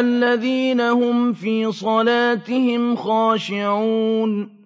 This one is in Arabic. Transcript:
الَّذِينَ هُمْ فِي صَلَاتِهِمْ خَاشِعُونَ